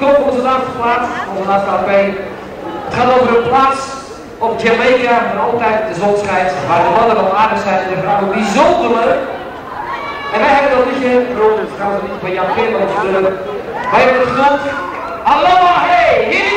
kop op onze laatste plaats, onze laatste LP. Het gaat over een plaats op Jamaica waar altijd de zon schijnt, waar de mannen wel aardig zijn en de vrouwen bijzonder leuk. En wij hebben dat liedje, rond het trouwens niet van Jan Kim, maar Wij hebben het genoemd. Aloha hey, hier